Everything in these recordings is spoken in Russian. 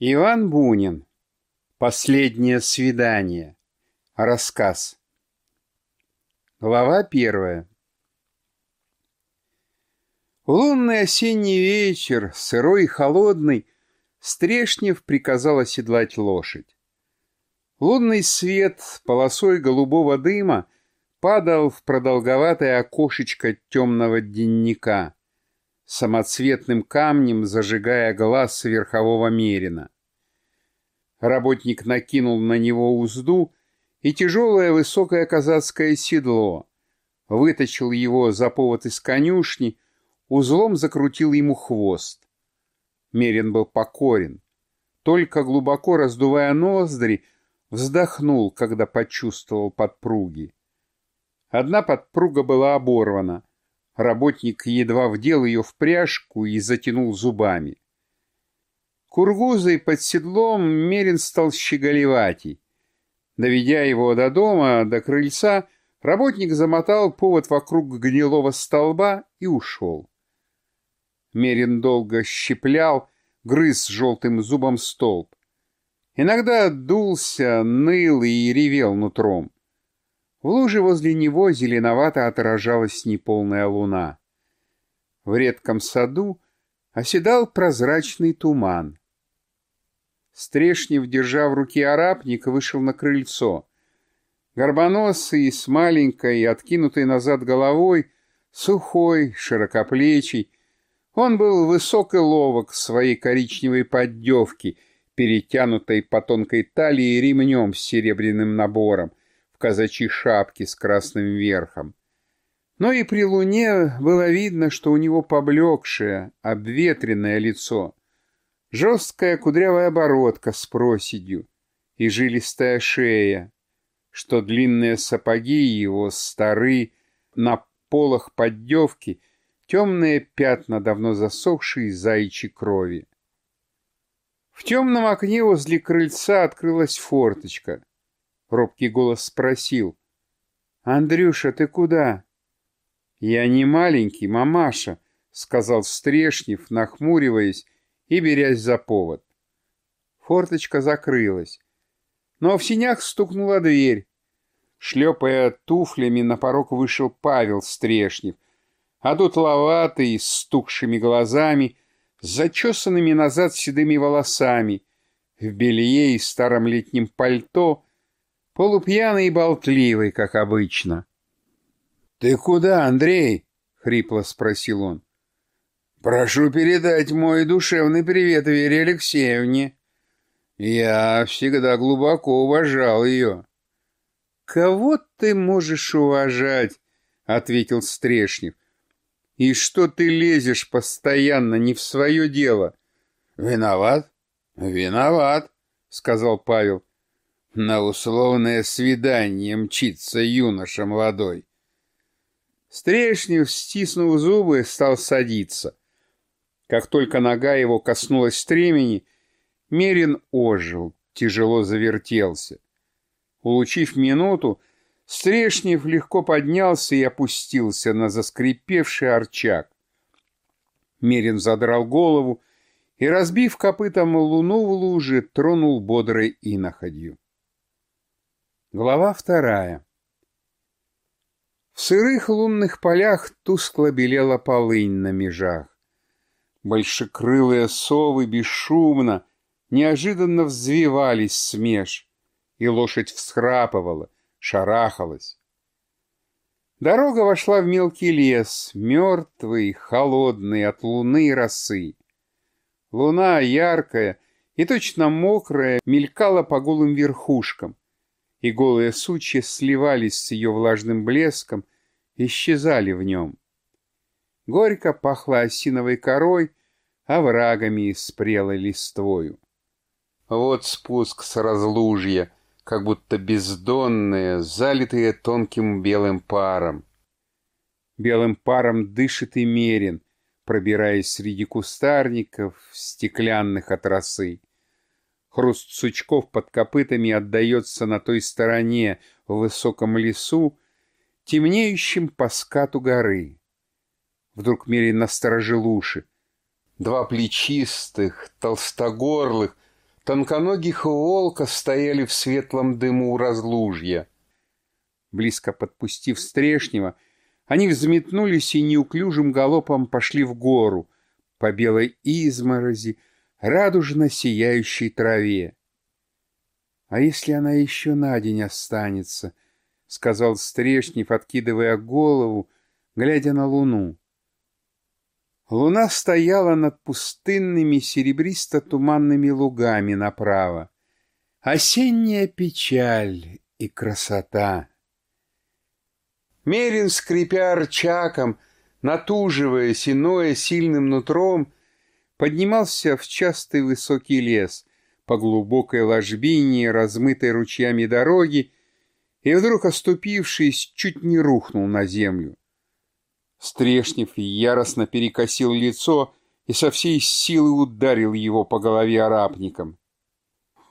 Иван Бунин. Последнее свидание. Рассказ. Глава первая. лунный осенний вечер, сырой и холодный, Стрешнев приказал оседлать лошадь. Лунный свет полосой голубого дыма падал в продолговатое окошечко темного денника самоцветным камнем зажигая глаз верхового мерина. Работник накинул на него узду и тяжелое высокое казацкое седло, вытащил его за повод из конюшни, узлом закрутил ему хвост. Мерин был покорен, только глубоко раздувая ноздри, вздохнул, когда почувствовал подпруги. Одна подпруга была оборвана, Работник едва вдел ее в пряжку и затянул зубами. Кургузой под седлом Мерин стал щеголеватей. Доведя его до дома, до крыльца, работник замотал повод вокруг гнилого столба и ушел. Мерин долго щеплял, грыз желтым зубом столб. Иногда дулся, ныл и ревел нутром. В луже возле него зеленовато отражалась неполная луна. В редком саду оседал прозрачный туман. Стрешнев, держа в руке арапник, вышел на крыльцо. Горбоносый, с маленькой, откинутой назад головой, сухой, широкоплечий, он был высок и ловок в своей коричневой поддевке, перетянутой по тонкой талии ремнем с серебряным набором, в казачьей шапке с красным верхом. Но и при луне было видно, что у него поблекшее, обветренное лицо, жесткая кудрявая бородка с проседью и жилистая шея, что длинные сапоги его стары, на полах поддевки темные пятна давно засохшей заячьей крови. В темном окне возле крыльца открылась форточка. Робкий голос спросил. «Андрюша, ты куда?» «Я не маленький, мамаша», — сказал Стрешнев, нахмуриваясь и берясь за повод. Форточка закрылась. Но в синях стукнула дверь. Шлепая туфлями, на порог вышел Павел Стрешнев, одутловатый, с стукшими глазами, с зачесанными назад седыми волосами, в белье и старом летнем пальто — полупьяный и болтливый, как обычно. — Ты куда, Андрей? — хрипло спросил он. — Прошу передать мой душевный привет Вере Алексеевне. Я всегда глубоко уважал ее. — Кого ты можешь уважать? — ответил Стрешнев. — И что ты лезешь постоянно не в свое дело? — Виноват? — Виноват, — сказал Павел. На условное свидание мчится юноша молодой. Стрешнев, стиснув зубы, стал садиться. Как только нога его коснулась стремени, Мерин ожил, тяжело завертелся. Улучив минуту, Стрешнев легко поднялся и опустился на заскрипевший арчак. Мерин задрал голову и, разбив копытом луну в луже, тронул бодрой иноходью. Глава вторая. В сырых лунных полях тускло белела полынь на межах. Большекрылые совы бесшумно, неожиданно взвивались смеж, и лошадь всхрапывала, шарахалась. Дорога вошла в мелкий лес, мертвый, холодный от луны и росы. Луна яркая и точно мокрая мелькала по голым верхушкам, и голые сучья сливались с ее влажным блеском, исчезали в нем. Горько пахло осиновой корой, оврагами с прелой листвою. Вот спуск с разлужья, как будто бездонные, залитые тонким белым паром. Белым паром дышит и мерен, пробираясь среди кустарников, стеклянных от росы. Хруст сучков под копытами отдается на той стороне, в высоком лесу, темнеющим по скату горы. Вдруг Мерин насторожил уши. Два плечистых, толстогорлых, тонконогих волка стояли в светлом дыму разлужья. Близко подпустив Стрешнева, они взметнулись и неуклюжим галопом пошли в гору, по белой изморози, радужно сияющей траве. «А если она еще на день останется?» — сказал Стрешнев, откидывая голову, глядя на луну. Луна стояла над пустынными серебристо-туманными лугами направо. Осенняя печаль и красота. Мерин, скрипя рчаком, натуживаясь иное сильным нутром, поднимался в частый высокий лес по глубокой ложбине, размытой ручьями дороги, и вдруг, оступившись, чуть не рухнул на землю. Стрешнев яростно перекосил лицо и со всей силы ударил его по голове арапником.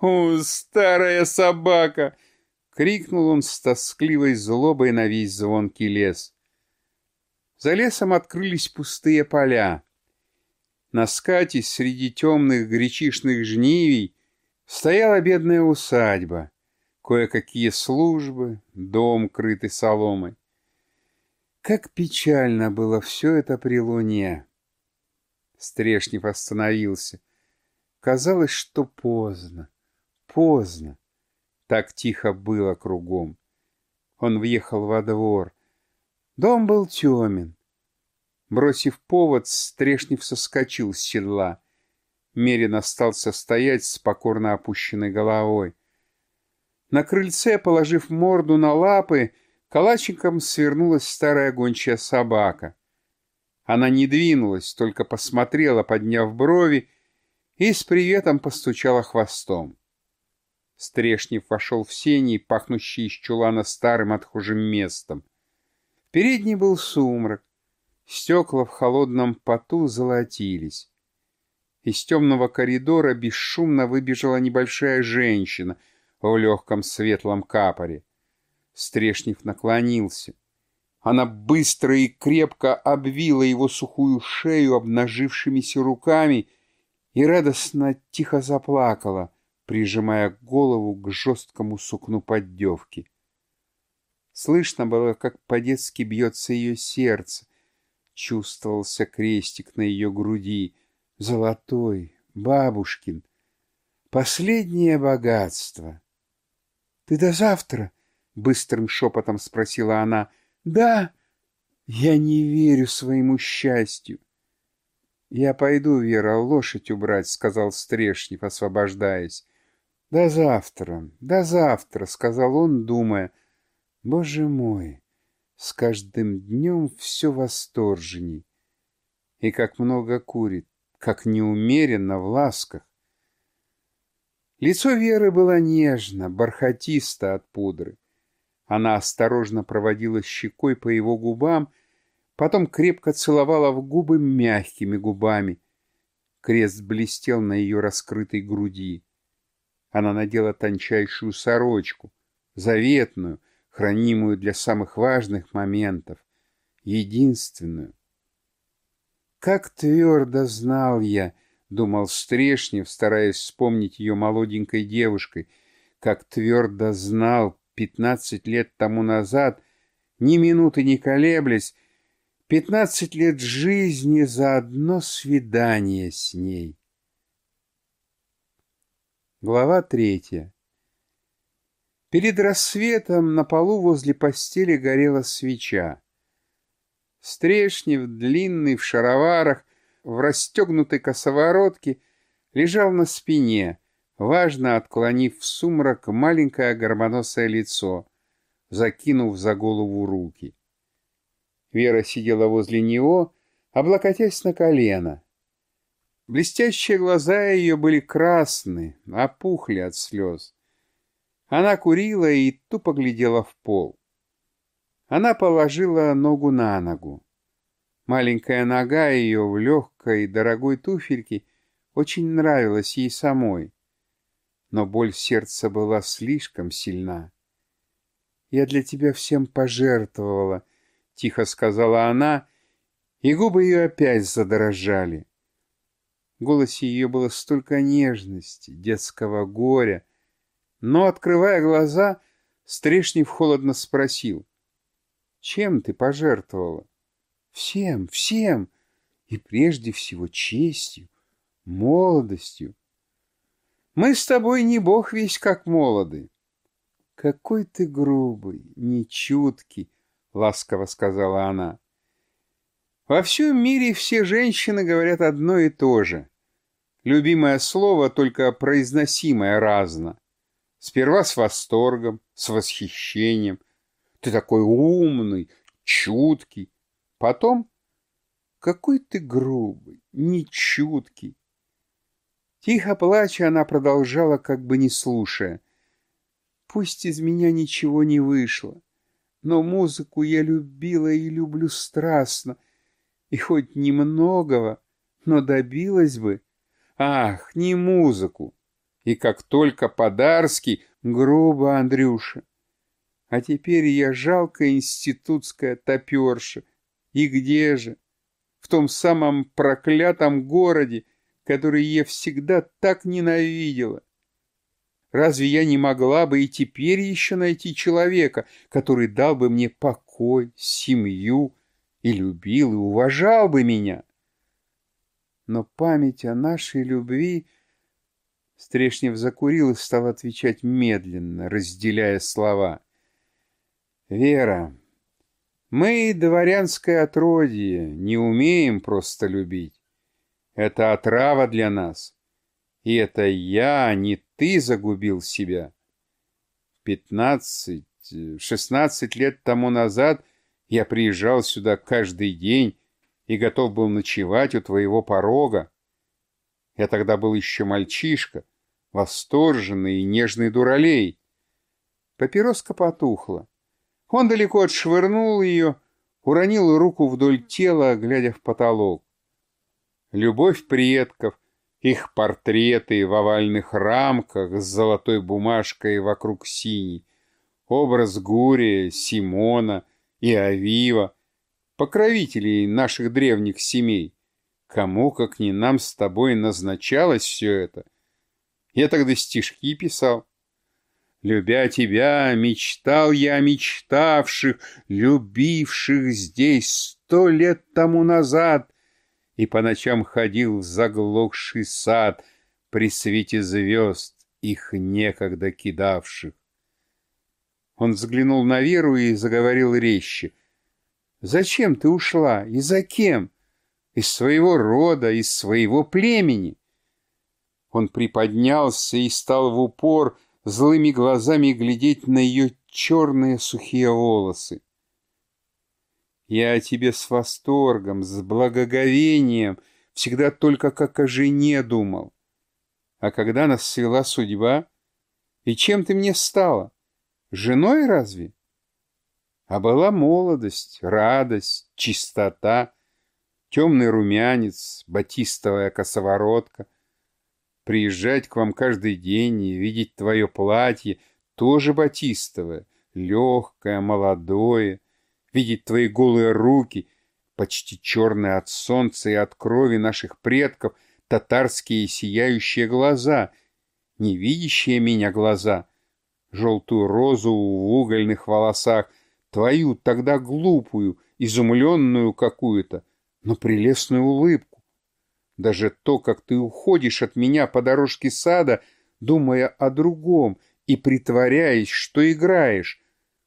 «О, старая собака!» — крикнул он с тоскливой злобой на весь звонкий лес. За лесом открылись пустые поля. На скате среди темных гречишных жнивий стояла бедная усадьба, кое-какие службы, дом, крытый соломой. Как печально было все это при луне. Стрешнев остановился. Казалось, что поздно, поздно. Так тихо было кругом. Он въехал во двор. Дом был темен. Бросив повод, Стрешнев соскочил с седла. Мерин остался стоять с покорно опущенной головой. На крыльце, положив морду на лапы, Калачиком свернулась старая гончая собака. Она не двинулась, только посмотрела, подняв брови, и с приветом постучала хвостом. Стрешнев вошел в сени, пахнущий из чулана старым отхожим местом. В был сумрак. Стекла в холодном поту золотились. Из темного коридора бесшумно выбежала небольшая женщина в легком светлом капоре. Стрешнев наклонился. Она быстро и крепко обвила его сухую шею обнажившимися руками и радостно тихо заплакала, прижимая голову к жесткому сукну поддевки. Слышно было, как по-детски бьется ее сердце. Чувствовался крестик на ее груди, золотой, бабушкин. Последнее богатство. — Ты до завтра? Быстрым шепотом спросила она. «Да, я не верю своему счастью». «Я пойду, Вера, лошадь убрать», — сказал Стрешнев, освобождаясь. «До завтра, до завтра», — сказал он, думая. «Боже мой, с каждым днем все восторженней. И как много курит, как неумеренно в ласках. Лицо Веры было нежно, бархатисто от пудры. Она осторожно проводила щекой по его губам, потом крепко целовала в губы мягкими губами. Крест блестел на ее раскрытой груди. Она надела тончайшую сорочку, заветную, хранимую для самых важных моментов, единственную. «Как твердо знал я», — думал Стрешнев, стараясь вспомнить ее молоденькой девушкой, «как твердо знал, пятнадцать лет тому назад, ни минуты не колеблясь, пятнадцать лет жизни за одно свидание с ней. Глава третья. Перед рассветом на полу возле постели горела свеча. Стрешнев, длинный, в шароварах, в расстегнутой косоворотке, лежал на спине, важно отклонив в сумрак маленькое горбоносое лицо, закинув за голову руки. Вера сидела возле него, облокотясь на колено. Блестящие глаза ее были красны, опухли от слез. Она курила и тупо глядела в пол. Она положила ногу на ногу. Маленькая нога ее в легкой, дорогой туфельке очень нравилась ей самой но боль сердца была слишком сильна. «Я для тебя всем пожертвовала», — тихо сказала она, и губы ее опять задрожали. В голосе ее было столько нежности, детского горя. Но, открывая глаза, Стрешнев холодно спросил. «Чем ты пожертвовала?» «Всем, всем, и прежде всего честью, молодостью. Мы с тобой не бог весь как молоды». «Какой ты грубый, нечуткий», — ласково сказала она. Во всем мире все женщины говорят одно и то же. Любимое слово, только произносимое разно. Сперва с восторгом, с восхищением. Ты такой умный, чуткий. Потом, какой ты грубый, нечуткий. Тихо плача, она продолжала, как бы не слушая. Пусть из меня ничего не вышло, но музыку я любила и люблю страстно, и хоть немногого, но добилась бы. Ах, не музыку! И как только подарский, грубо, Андрюша. А теперь я жалкая институтская топерша. И где же? В том самом проклятом городе, который я всегда так ненавидела. Разве я не могла бы и теперь еще найти человека, который дал бы мне покой, семью, и любил, и уважал бы меня. Но память о нашей любви... Стрешнев закурил и стал отвечать медленно, разделяя слова. «Вера, мы, дворянское отродье, не умеем просто любить. Это отрава для нас. И это я, а не ты загубил себя. Пятнадцать, шестнадцать лет тому назад — я приезжал сюда каждый день и готов был ночевать у твоего порога. Я тогда был еще мальчишка, восторженный и нежный дуралей. Папироска потухла. Он далеко отшвырнул ее, уронил руку вдоль тела, глядя в потолок. Любовь предков, их портреты в овальных рамках с золотой бумажкой вокруг синей, образ Гурия, Симона — и Авива, покровителей наших древних семей. Кому, как не нам с тобой, назначалось все это? Я тогда стишки писал. Любя тебя, мечтал я о мечтавших, любивших здесь сто лет тому назад, и по ночам ходил в заглохший сад при свете звезд, их некогда кидавших. Он взглянул на Веру и заговорил резче. «Зачем ты ушла? И за кем? Из своего рода, из своего племени?» Он приподнялся и стал в упор злыми глазами глядеть на ее черные сухие волосы. «Я о тебе с восторгом, с благоговением, всегда только как о жене думал. А когда нас свела судьба, и чем ты мне стала?» Женой разве? А была молодость, радость, чистота, темный румянец, батистовая косоворотка. Приезжать к вам каждый день и видеть твое платье, тоже батистовое, легкое, молодое, видеть твои голые руки, почти черные от солнца и от крови наших предков, татарские сияющие глаза, не видящие меня глаза — желтую розу в угольных волосах, твою тогда глупую, изумленную какую-то, но прелестную улыбку. Даже то, как ты уходишь от меня по дорожке сада, думая о другом и притворяясь, что играешь,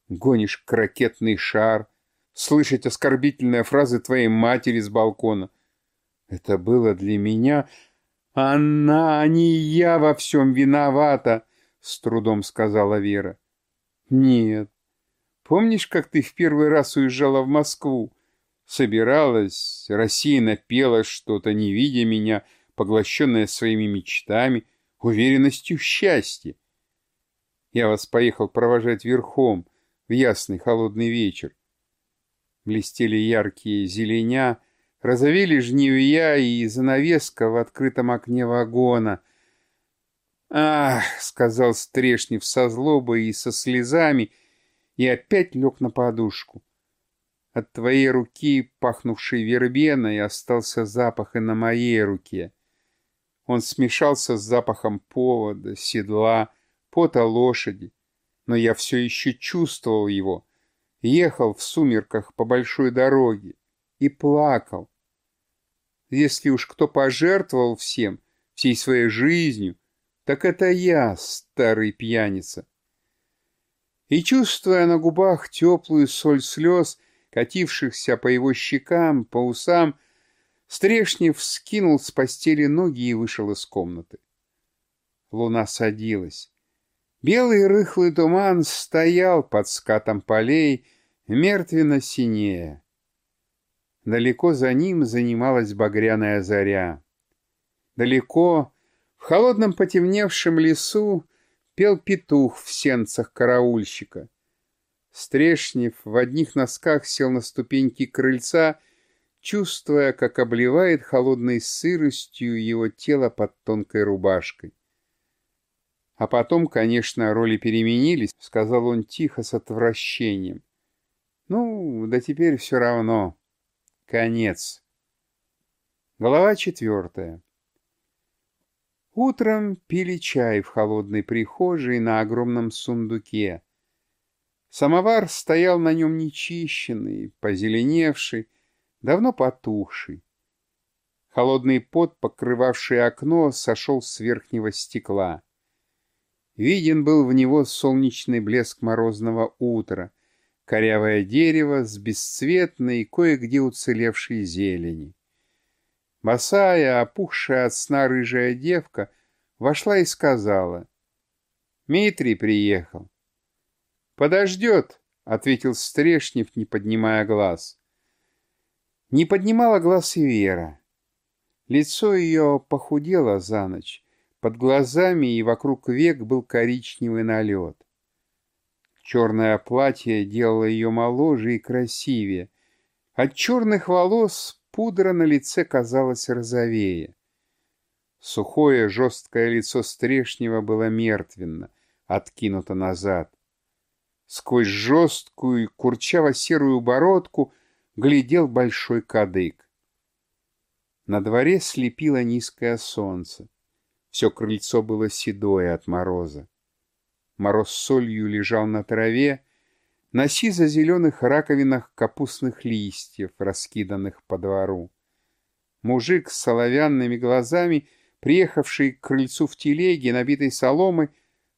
гонишь крокетный шар, слышать оскорбительные фразы твоей матери с балкона. Это было для меня... Она, а не я во всем виновата. — с трудом сказала Вера. «Нет. Помнишь, как ты в первый раз уезжала в Москву? Собиралась, рассеянно пела что-то, не видя меня, поглощенная своими мечтами, уверенностью в счастье. Я вас поехал провожать верхом в ясный холодный вечер. Блестели яркие зеленя, розовели жнивья и занавеска в открытом окне вагона — «Ах!» — сказал Стрешнев со злобой и со слезами, и опять лег на подушку. От твоей руки, пахнувшей вербеной, остался запах и на моей руке. Он смешался с запахом повода, седла, пота лошади, но я все еще чувствовал его, ехал в сумерках по большой дороге и плакал. Если уж кто пожертвовал всем, всей своей жизнью, так это я, старый пьяница. И, чувствуя на губах теплую соль слез, катившихся по его щекам, по усам, Стрешнев скинул с постели ноги и вышел из комнаты. Луна садилась. Белый рыхлый туман стоял под скатом полей, мертвенно синее. Далеко за ним занималась багряная заря. Далеко, в холодном потемневшем лесу, пел петух в сенцах караульщика. Стрешнев в одних носках сел на ступеньки крыльца, чувствуя, как обливает холодной сыростью его тело под тонкой рубашкой. А потом, конечно, роли переменились, сказал он тихо с отвращением. Ну, да теперь все равно. Конец. Глава четвертая. Утром пили чай в холодной прихожей на огромном сундуке. Самовар стоял на нем нечищенный, позеленевший, давно потухший. Холодный пот, покрывавший окно, сошел с верхнего стекла. Виден был в него солнечный блеск морозного утра, корявое дерево с бесцветной, кое-где уцелевшей зелени. Босая, опухшая от сна рыжая девка вошла и сказала. «Митрий приехал». «Подождет», — ответил Стрешнев, не поднимая глаз. Не поднимала глаз и Вера. Лицо ее похудело за ночь, под глазами и вокруг век был коричневый налет. Черное платье делало ее моложе и красивее. От черных волос пудра на лице казалась розовее. Сухое жесткое лицо Стрешнева было мертвенно, откинуто назад. Сквозь жесткую, курчаво-серую бородку глядел большой кадык. На дворе слепило низкое солнце. Все крыльцо было седое от мороза. Мороз солью лежал на траве, на сизо-зеленых раковинах капустных листьев, раскиданных по двору. Мужик с соловянными глазами, приехавший к крыльцу в телеге, набитой соломой,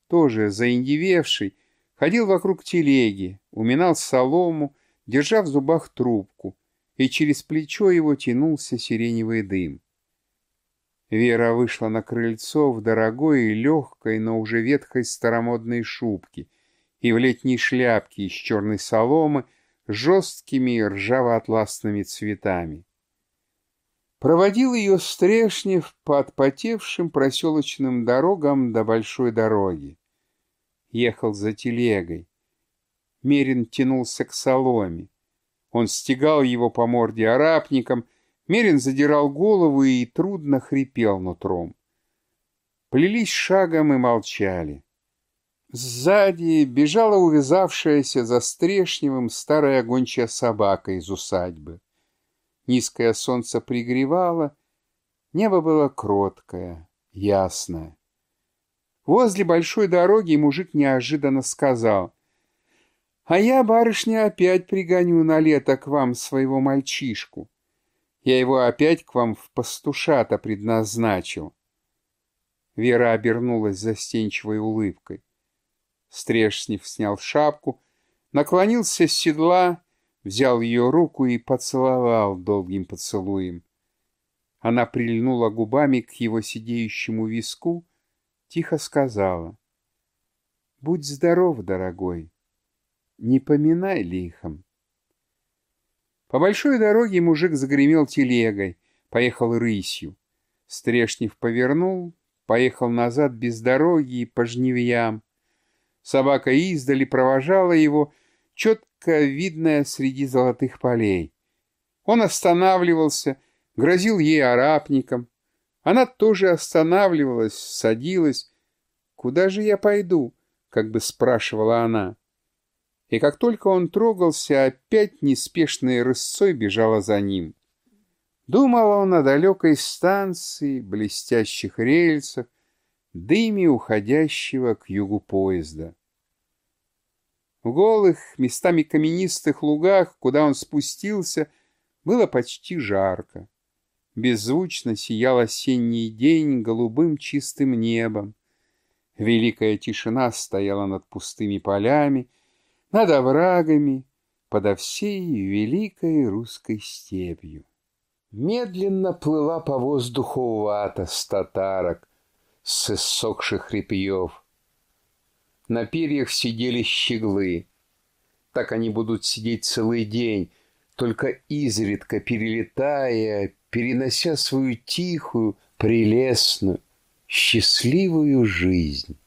тоже заиндевевший, ходил вокруг телеги, уминал солому, держа в зубах трубку, и через плечо его тянулся сиреневый дым. Вера вышла на крыльцо в дорогой и легкой, но уже ветхой старомодной шубке и в летней шляпке из черной соломы с жесткими ржаво-атласными цветами. Проводил ее Стрешнев по отпотевшим проселочным дорогам до большой дороги. Ехал за телегой. Мерин тянулся к соломе. Он стегал его по морде арапником — Мерин задирал голову и трудно хрипел нутром. Плелись шагом и молчали. Сзади бежала увязавшаяся за Стрешневым старая гончая собака из усадьбы. Низкое солнце пригревало, небо было кроткое, ясное. Возле большой дороги мужик неожиданно сказал, «А я, барышня, опять пригоню на лето к вам своего мальчишку. Я его опять к вам в пастушата предназначил. Вера обернулась застенчивой улыбкой. Стрешнев снял шапку, наклонился с седла, взял ее руку и поцеловал долгим поцелуем. Она прильнула губами к его сидеющему виску, тихо сказала. «Будь здоров, дорогой, не поминай лихом». По большой дороге мужик загремел телегой, поехал рысью. Стрешнев повернул, поехал назад без дороги и по жневьям. Собака издали провожала его, четко видная среди золотых полей. Он останавливался, грозил ей арапником. Она тоже останавливалась, садилась. «Куда же я пойду?» — как бы спрашивала она и как только он трогался, опять неспешной рысцой бежала за ним. Думал он о далекой станции, блестящих рельсах, дыме уходящего к югу поезда. В голых, местами каменистых лугах, куда он спустился, было почти жарко. Беззвучно сиял осенний день голубым чистым небом. Великая тишина стояла над пустыми полями, над оврагами, подо всей великой русской степью. Медленно плыла по воздуху вата с татарок, с иссохших репьев. На перьях сидели щеглы. Так они будут сидеть целый день, только изредка перелетая, перенося свою тихую, прелестную, счастливую жизнь.